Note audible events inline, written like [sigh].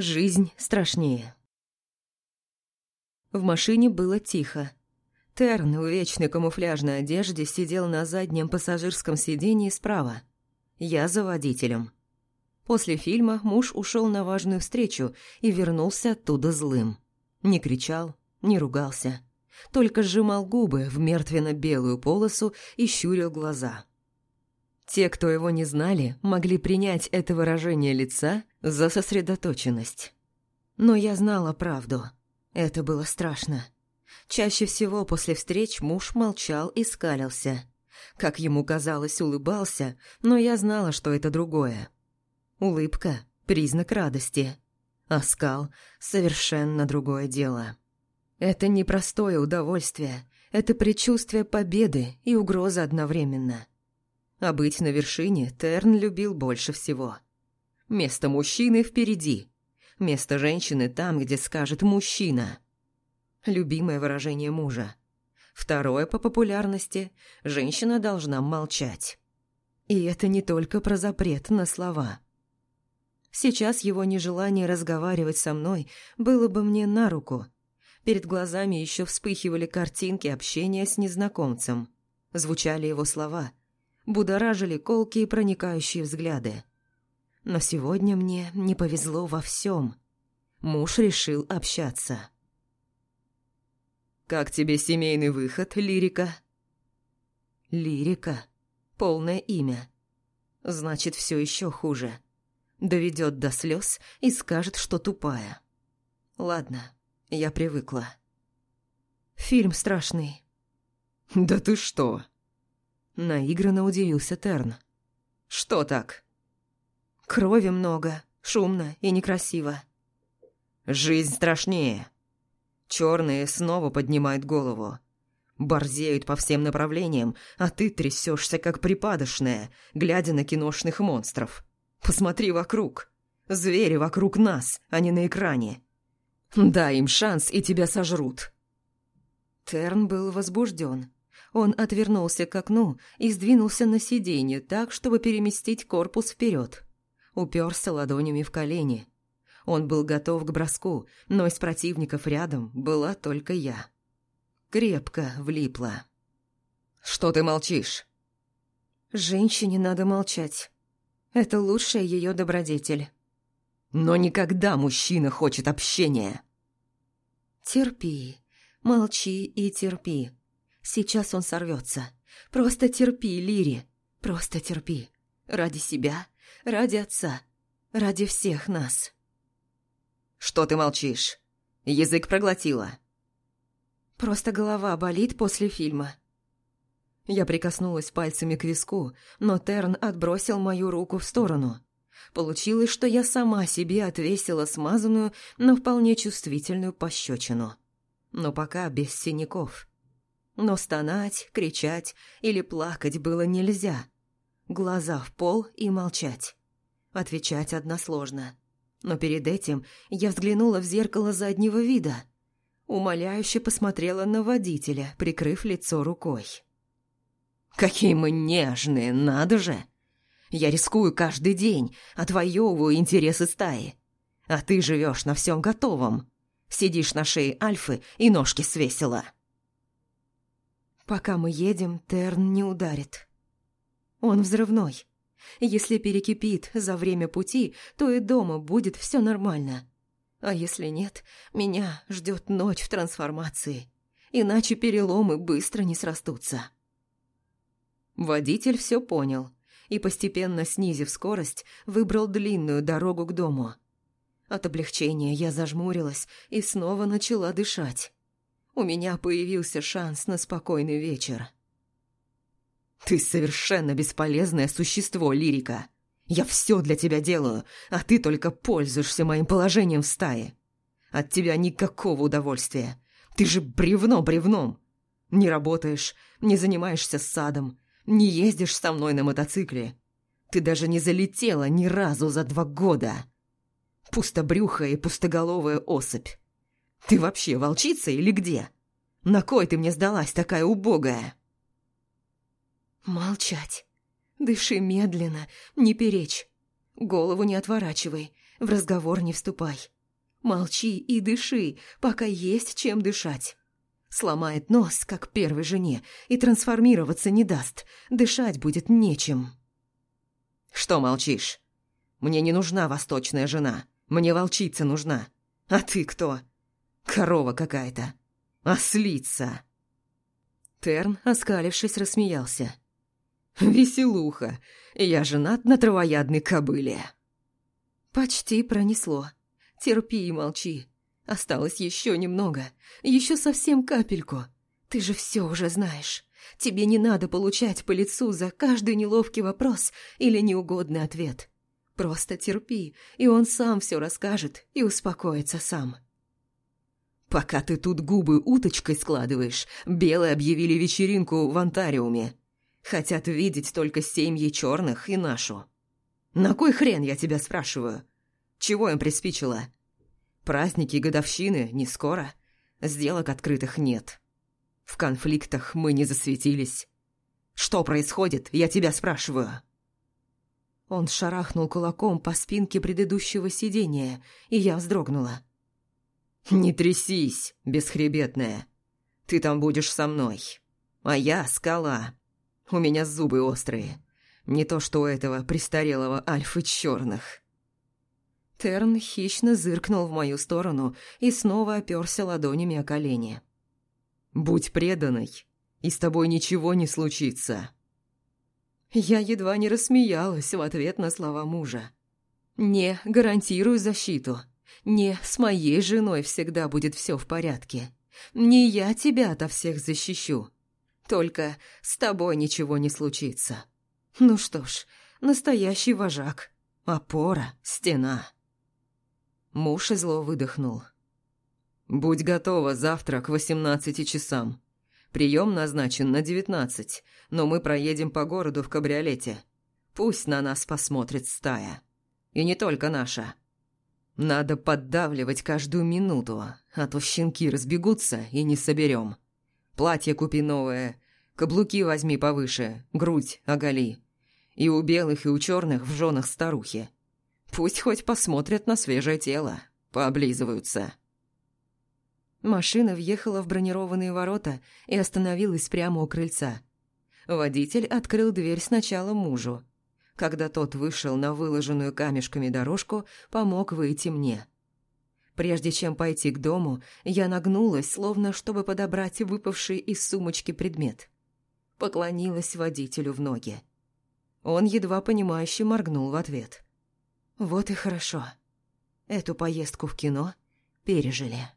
Жизнь страшнее. В машине было тихо. Терн в вечной камуфляжной одежде сидел на заднем пассажирском сидении справа. Я за водителем. После фильма муж ушел на важную встречу и вернулся оттуда злым. Не кричал, не ругался. Только сжимал губы в мертвенно-белую полосу и щурил глаза. Те, кто его не знали, могли принять это выражение лица за сосредоточенность. Но я знала правду. Это было страшно. Чаще всего после встреч муж молчал и скалился. Как ему казалось, улыбался, но я знала, что это другое. Улыбка – признак радости, а скал – совершенно другое дело. Это непростое удовольствие, это предчувствие победы и угроза одновременно – а быть на вершине Терн любил больше всего. Место мужчины впереди. Место женщины там, где скажет «мужчина». Любимое выражение мужа. Второе по популярности – женщина должна молчать. И это не только про запрет на слова. Сейчас его нежелание разговаривать со мной было бы мне на руку. Перед глазами еще вспыхивали картинки общения с незнакомцем. Звучали его слова – будоражили колкие проникающие взгляды. Но сегодня мне не повезло во всем. Муж решил общаться. «Как тебе семейный выход, Лирика?» «Лирика? Полное имя. Значит, все еще хуже. Доведет до слез и скажет, что тупая. Ладно, я привыкла. Фильм страшный». «Да ты что?» Наигранно удивился Терн. «Что так?» «Крови много, шумно и некрасиво». «Жизнь страшнее». Черные снова поднимают голову. Борзеют по всем направлениям, а ты трясешься как припадочная, глядя на киношных монстров. Посмотри вокруг. Звери вокруг нас, а не на экране. Дай им шанс, и тебя сожрут. Терн был возбужден. Он отвернулся к окну и сдвинулся на сиденье так, чтобы переместить корпус вперед. Уперся ладонями в колени. Он был готов к броску, но из противников рядом была только я. Крепко влипла. «Что ты молчишь?» «Женщине надо молчать. Это лучшая ее добродетель». «Но никогда мужчина хочет общения». «Терпи, молчи и терпи. Сейчас он сорвется. Просто терпи, Лири. Просто терпи. Ради себя, ради отца, ради всех нас. Что ты молчишь? Язык проглотила. Просто голова болит после фильма. Я прикоснулась пальцами к виску, но Терн отбросил мою руку в сторону. Получилось, что я сама себе отвесила смазанную, но вполне чувствительную пощечину. Но пока без синяков. Но стонать, кричать или плакать было нельзя. Глаза в пол и молчать. Отвечать односложно. Но перед этим я взглянула в зеркало заднего вида. Умоляюще посмотрела на водителя, прикрыв лицо рукой. «Какие мы нежные, надо же! Я рискую каждый день, отвоевываю интересы стаи. А ты живешь на всем готовом. Сидишь на шее Альфы и ножки свесила». Пока мы едем, Терн не ударит. Он взрывной. Если перекипит за время пути, то и дома будет все нормально. А если нет, меня ждет ночь в трансформации. Иначе переломы быстро не срастутся. Водитель все понял и, постепенно снизив скорость, выбрал длинную дорогу к дому. От облегчения я зажмурилась и снова начала дышать у меня появился шанс на спокойный вечер. «Ты совершенно бесполезное существо, Лирика. Я все для тебя делаю, а ты только пользуешься моим положением в стае. От тебя никакого удовольствия. Ты же бревно бревном. Не работаешь, не занимаешься садом, не ездишь со мной на мотоцикле. Ты даже не залетела ни разу за два года. Пустобрюхая и пустоголовая особь. Ты вообще волчица или где? На кой ты мне сдалась такая убогая?» «Молчать. Дыши медленно, не перечь. Голову не отворачивай. В разговор не вступай. Молчи и дыши, пока есть чем дышать. Сломает нос, как первой жене, и трансформироваться не даст. Дышать будет нечем. Что молчишь? Мне не нужна восточная жена. Мне волчица нужна. А ты кто? Корова какая-то. Ослица. Терн, оскалившись, рассмеялся. [laughs] «Веселуха! Я женат на травоядной кобыле!» «Почти пронесло. Терпи и молчи. Осталось еще немного. Еще совсем капельку. Ты же все уже знаешь. Тебе не надо получать по лицу за каждый неловкий вопрос или неугодный ответ. Просто терпи, и он сам все расскажет и успокоится сам». «Пока ты тут губы уточкой складываешь, белые объявили вечеринку в Антариуме. Хотят видеть только семьи черных и нашу. На кой хрен, я тебя спрашиваю? Чего им приспичило? Праздники и годовщины не скоро. Сделок открытых нет. В конфликтах мы не засветились. Что происходит, я тебя спрашиваю?» Он шарахнул кулаком по спинке предыдущего сидения, и я вздрогнула. «Не трясись, бесхребетная. Ты там будешь со мной. А я скала. У меня зубы острые. Не то что у этого престарелого альфы черных». Терн хищно зыркнул в мою сторону и снова оперся ладонями о колени. «Будь преданной, и с тобой ничего не случится». Я едва не рассмеялась в ответ на слова мужа. «Не, гарантирую защиту. Не, с моей женой всегда будет все в порядке. Не я тебя ото всех защищу. Только с тобой ничего не случится. Ну что ж, настоящий вожак. Опора, стена». Муж зло выдохнул. «Будь готова завтра к восемнадцати часам. Прием назначен на девятнадцать, но мы проедем по городу в кабриолете. Пусть на нас посмотрит стая. И не только наша. Надо поддавливать каждую минуту, а то щенки разбегутся и не соберем. Платье купи новое, каблуки возьми повыше, грудь оголи. И у белых, и у черных в женах старухи. Пусть хоть посмотрят на свежее тело, пооблизываются». Машина въехала в бронированные ворота и остановилась прямо у крыльца. Водитель открыл дверь сначала мужу. Когда тот вышел на выложенную камешками дорожку, помог выйти мне. Прежде чем пойти к дому, я нагнулась, словно чтобы подобрать выпавший из сумочки предмет. Поклонилась водителю в ноги. Он едва понимающе моргнул в ответ. «Вот и хорошо. Эту поездку в кино пережили».